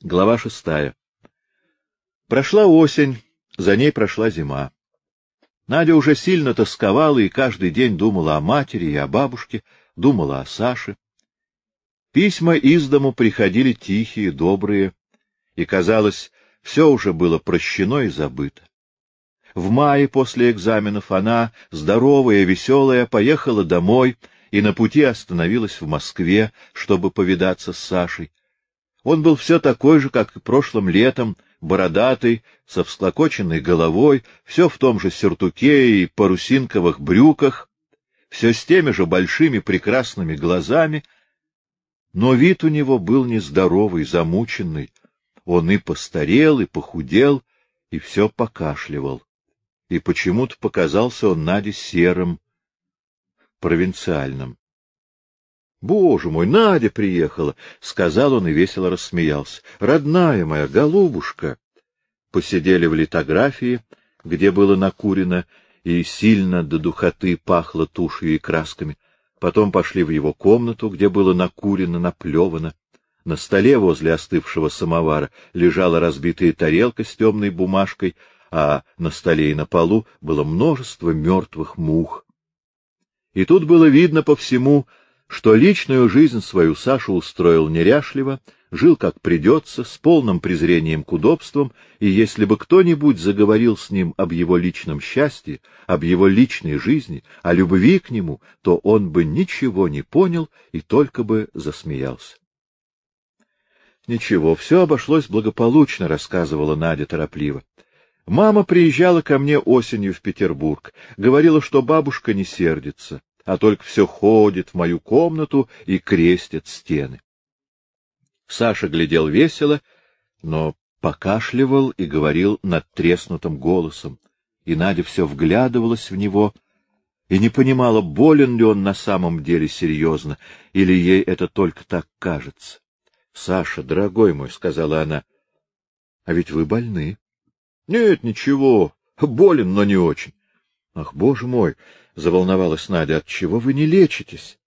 Глава шестая. Прошла осень, за ней прошла зима. Надя уже сильно тосковала и каждый день думала о матери и о бабушке, думала о Саше. Письма из дому приходили тихие, добрые, и, казалось, все уже было прощено и забыто. В мае после экзаменов она, здоровая, веселая, поехала домой и на пути остановилась в Москве, чтобы повидаться с Сашей. Он был все такой же, как и прошлым летом, бородатый, со всклокоченной головой, все в том же сюртуке и парусинковых брюках, все с теми же большими прекрасными глазами, но вид у него был нездоровый, замученный. Он и постарел, и похудел, и все покашливал. И почему-то показался он Наде серым, провинциальным. — Боже мой, Надя приехала! — сказал он и весело рассмеялся. — Родная моя, голубушка! Посидели в литографии, где было накурено, и сильно до духоты пахло тушью и красками. Потом пошли в его комнату, где было накурено, наплевано. На столе возле остывшего самовара лежала разбитая тарелка с темной бумажкой, а на столе и на полу было множество мертвых мух. И тут было видно по всему, что личную жизнь свою Саша устроил неряшливо, жил как придется, с полным презрением к удобствам, и если бы кто-нибудь заговорил с ним об его личном счастье, об его личной жизни, о любви к нему, то он бы ничего не понял и только бы засмеялся. Ничего, все обошлось благополучно, рассказывала Надя торопливо. Мама приезжала ко мне осенью в Петербург, говорила, что бабушка не сердится а только все ходит в мою комнату и крестит стены. Саша глядел весело, но покашливал и говорил надтреснутым голосом, и Надя все вглядывалась в него и не понимала, болен ли он на самом деле серьезно, или ей это только так кажется. — Саша, дорогой мой, — сказала она, — а ведь вы больны. — Нет, ничего, болен, но не очень. — Ах, боже мой! Заволновалась Надя. — Отчего вы не лечитесь?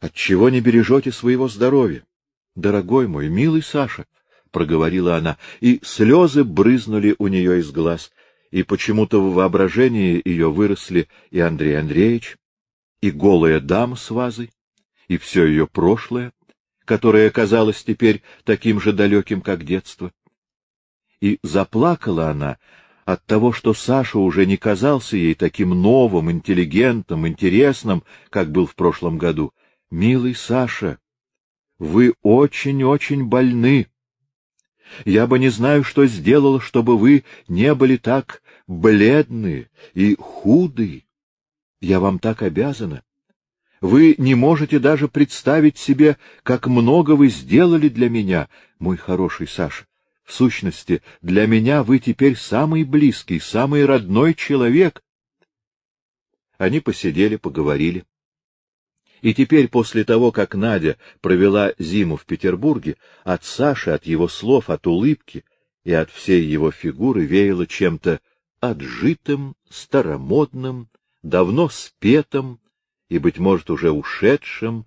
Отчего не бережете своего здоровья? — Дорогой мой, милый Саша, — проговорила она, и слезы брызнули у нее из глаз, и почему-то в воображении ее выросли и Андрей Андреевич, и голая дама с вазой, и все ее прошлое, которое казалось теперь таким же далеким, как детство. И заплакала она, от того, что Саша уже не казался ей таким новым, интеллигентным, интересным, как был в прошлом году. Милый Саша, вы очень-очень больны. Я бы не знаю, что сделала, чтобы вы не были так бледны и худы. Я вам так обязана. Вы не можете даже представить себе, как много вы сделали для меня, мой хороший Саша. В сущности, для меня вы теперь самый близкий, самый родной человек. Они посидели, поговорили. И теперь, после того, как Надя провела зиму в Петербурге, от Саши, от его слов, от улыбки и от всей его фигуры веяло чем-то отжитым, старомодным, давно спетым и, быть может, уже ушедшим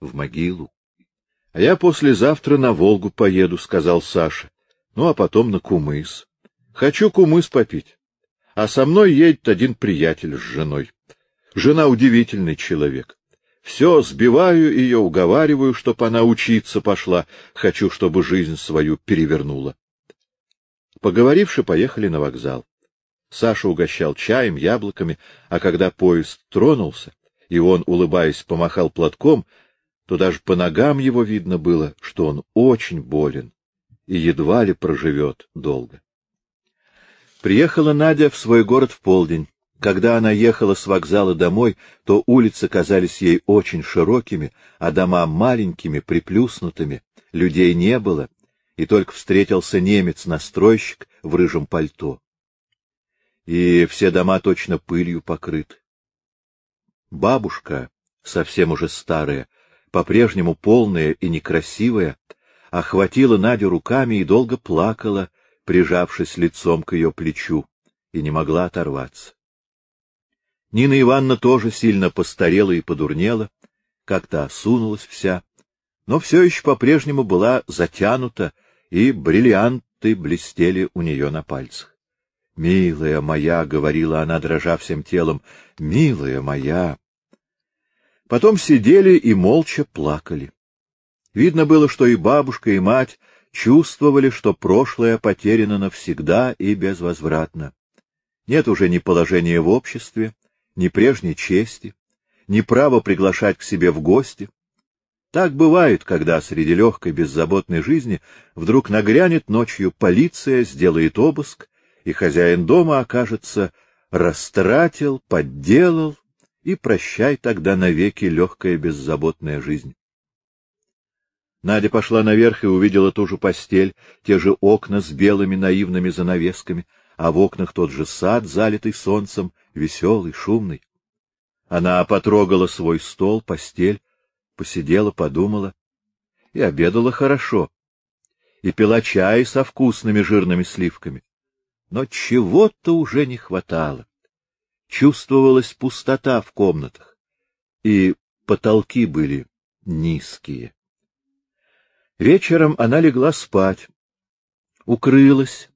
в могилу. — А я послезавтра на Волгу поеду, — сказал Саша ну а потом на кумыс. Хочу кумыс попить. А со мной едет один приятель с женой. Жена удивительный человек. Все сбиваю ее, уговариваю, чтоб она учиться пошла. Хочу, чтобы жизнь свою перевернула. Поговоривши, поехали на вокзал. Саша угощал чаем, яблоками, а когда поезд тронулся, и он, улыбаясь, помахал платком, то даже по ногам его видно было, что он очень болен и едва ли проживет долго. Приехала Надя в свой город в полдень. Когда она ехала с вокзала домой, то улицы казались ей очень широкими, а дома маленькими, приплюснутыми, людей не было, и только встретился немец-настройщик в рыжем пальто. И все дома точно пылью покрыты. Бабушка, совсем уже старая, по-прежнему полная и некрасивая, охватила Надю руками и долго плакала, прижавшись лицом к ее плечу, и не могла оторваться. Нина Ивановна тоже сильно постарела и подурнела, как-то осунулась вся, но все еще по-прежнему была затянута и бриллианты блестели у нее на пальцах. «Милая моя», — говорила она, дрожа всем телом, — «милая моя». Потом сидели и молча плакали. Видно было, что и бабушка, и мать чувствовали, что прошлое потеряно навсегда и безвозвратно. Нет уже ни положения в обществе, ни прежней чести, ни права приглашать к себе в гости. Так бывает, когда среди легкой беззаботной жизни вдруг нагрянет ночью полиция, сделает обыск, и хозяин дома окажется растратил, подделал, и прощай тогда навеки легкая беззаботная жизнь. Надя пошла наверх и увидела ту же постель, те же окна с белыми наивными занавесками, а в окнах тот же сад, залитый солнцем, веселый, шумный. Она потрогала свой стол, постель, посидела, подумала и обедала хорошо, и пила чай со вкусными жирными сливками. Но чего-то уже не хватало. Чувствовалась пустота в комнатах, и потолки были низкие. Вечером она легла спать, укрылась,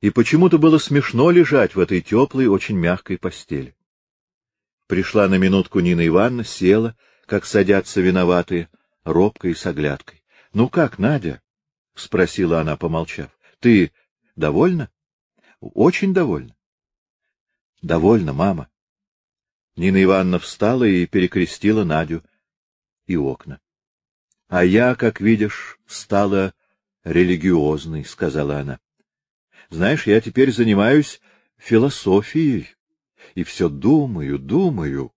и почему-то было смешно лежать в этой теплой, очень мягкой постели. Пришла на минутку Нина Ивановна, села, как садятся виноватые, робкой и с оглядкой. — Ну как, Надя? — спросила она, помолчав. — Ты довольна? — Очень довольна. — Довольна, мама. Нина Ивановна встала и перекрестила Надю и окна. — А я, как видишь, стала религиозной, — сказала она. — Знаешь, я теперь занимаюсь философией и все думаю, думаю.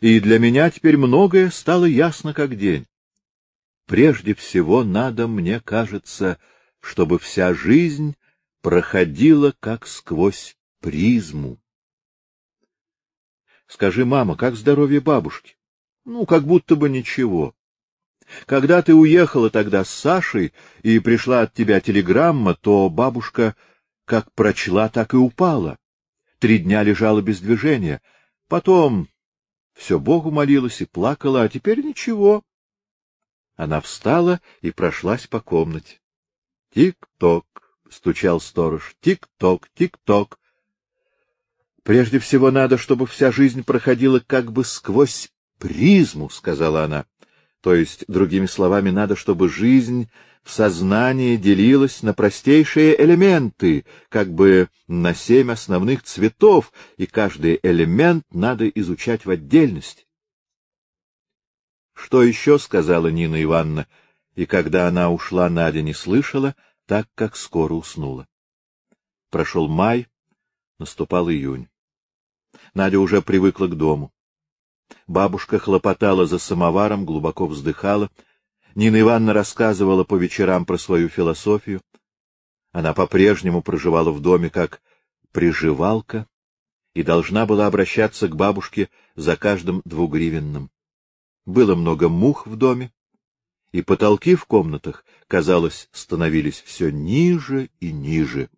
И для меня теперь многое стало ясно как день. Прежде всего надо, мне кажется, чтобы вся жизнь проходила как сквозь призму. Скажи, мама, как здоровье бабушки? Ну, как будто бы ничего. Когда ты уехала тогда с Сашей и пришла от тебя телеграмма, то бабушка как прочла, так и упала. Три дня лежала без движения. Потом все Богу молилась и плакала, а теперь ничего. Она встала и прошлась по комнате. Тик-ток, стучал сторож. Тик-ток, тик-ток. Прежде всего надо, чтобы вся жизнь проходила как бы сквозь призму, сказала она. То есть, другими словами, надо, чтобы жизнь в сознании делилась на простейшие элементы, как бы на семь основных цветов, и каждый элемент надо изучать в отдельности. Что еще сказала Нина Ивановна, и когда она ушла, Надя не слышала, так как скоро уснула. Прошел май, наступал июнь. Надя уже привыкла к дому. Бабушка хлопотала за самоваром, глубоко вздыхала. Нина Ивановна рассказывала по вечерам про свою философию. Она по-прежнему проживала в доме как приживалка и должна была обращаться к бабушке за каждым двугривенным. Было много мух в доме, и потолки в комнатах, казалось, становились все ниже и ниже.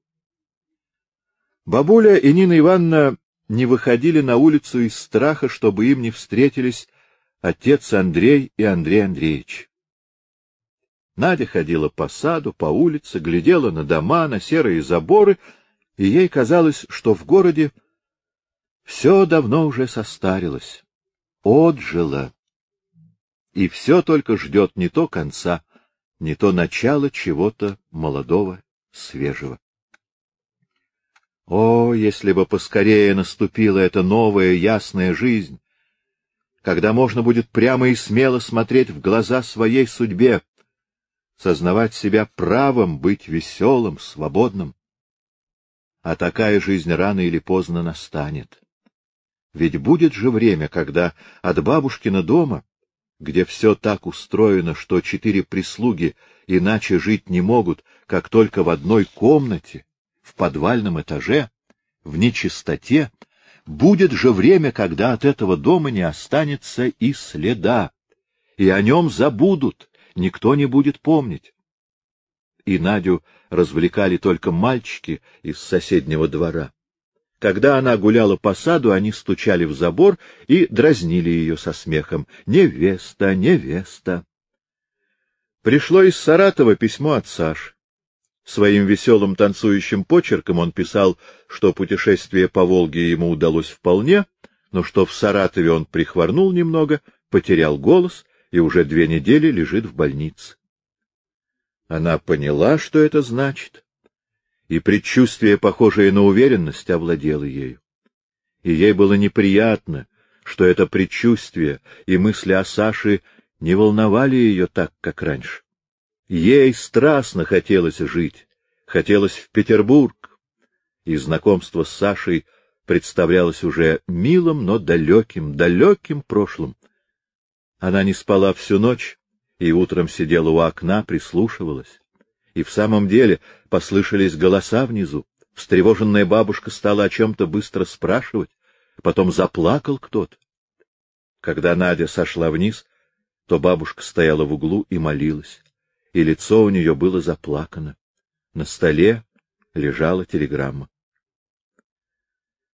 Бабуля и Нина Ивановна не выходили на улицу из страха, чтобы им не встретились отец Андрей и Андрей Андреевич. Надя ходила по саду, по улице, глядела на дома, на серые заборы, и ей казалось, что в городе все давно уже состарилось, отжило, и все только ждет не то конца, не то начала чего-то молодого, свежего. О, если бы поскорее наступила эта новая ясная жизнь, когда можно будет прямо и смело смотреть в глаза своей судьбе, сознавать себя правом быть веселым, свободным. А такая жизнь рано или поздно настанет. Ведь будет же время, когда от бабушкина дома, где все так устроено, что четыре прислуги иначе жить не могут, как только в одной комнате, в подвальном этаже, в нечистоте, будет же время, когда от этого дома не останется и следа, и о нем забудут, никто не будет помнить. И Надю развлекали только мальчики из соседнего двора. Когда она гуляла по саду, они стучали в забор и дразнили ее со смехом. «Невеста, невеста!» Пришло из Саратова письмо от Саши. Своим веселым танцующим почерком он писал, что путешествие по Волге ему удалось вполне, но что в Саратове он прихворнул немного, потерял голос и уже две недели лежит в больнице. Она поняла, что это значит, и предчувствие, похожее на уверенность, овладело ею. И ей было неприятно, что это предчувствие и мысли о Саше не волновали ее так, как раньше. Ей страстно хотелось жить, хотелось в Петербург, и знакомство с Сашей представлялось уже милым, но далеким, далеким прошлым. Она не спала всю ночь и утром сидела у окна, прислушивалась. И в самом деле послышались голоса внизу. Встревоженная бабушка стала о чем-то быстро спрашивать, потом заплакал кто-то. Когда Надя сошла вниз, то бабушка стояла в углу и молилась, и лицо у нее было заплакано. На столе лежала телеграмма.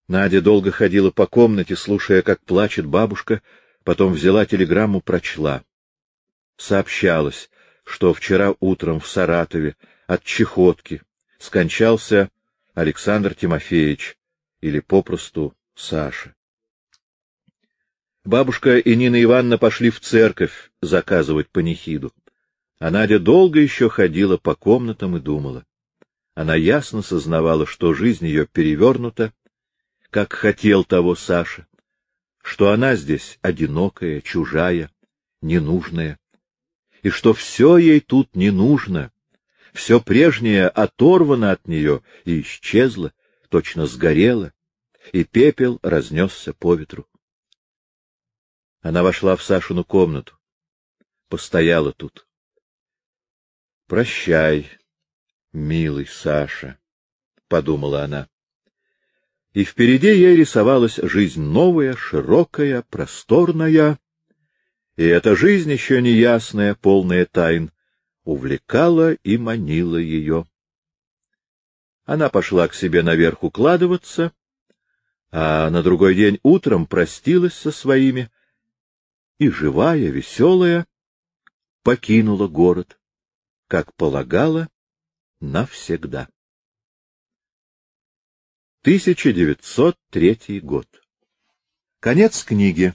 Надя долго ходила по комнате, слушая, как плачет бабушка, потом взяла телеграмму, прочла. Сообщалось, что вчера утром в Саратове от чехотки скончался Александр Тимофеевич, или попросту Саша. Бабушка и Нина Ивановна пошли в церковь заказывать панихиду, а Надя долго еще ходила по комнатам и думала. Она ясно сознавала, что жизнь ее перевернута, как хотел того Саша, что она здесь одинокая, чужая, ненужная, и что все ей тут не нужно, все прежнее оторвано от нее и исчезло, точно сгорело, и пепел разнесся по ветру. Она вошла в Сашину комнату, постояла тут. — Прощай, милый Саша, — подумала она. И впереди ей рисовалась жизнь новая, широкая, просторная, и эта жизнь еще неясная, полная тайн, увлекала и манила ее. Она пошла к себе наверх укладываться, а на другой день утром простилась со своими и, живая, веселая, покинула город, как полагала, навсегда. 1903 год. Конец книги.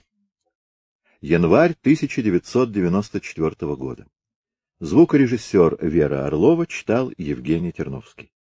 Январь 1994 года. Звукорежиссер Вера Орлова читал Евгений Терновский.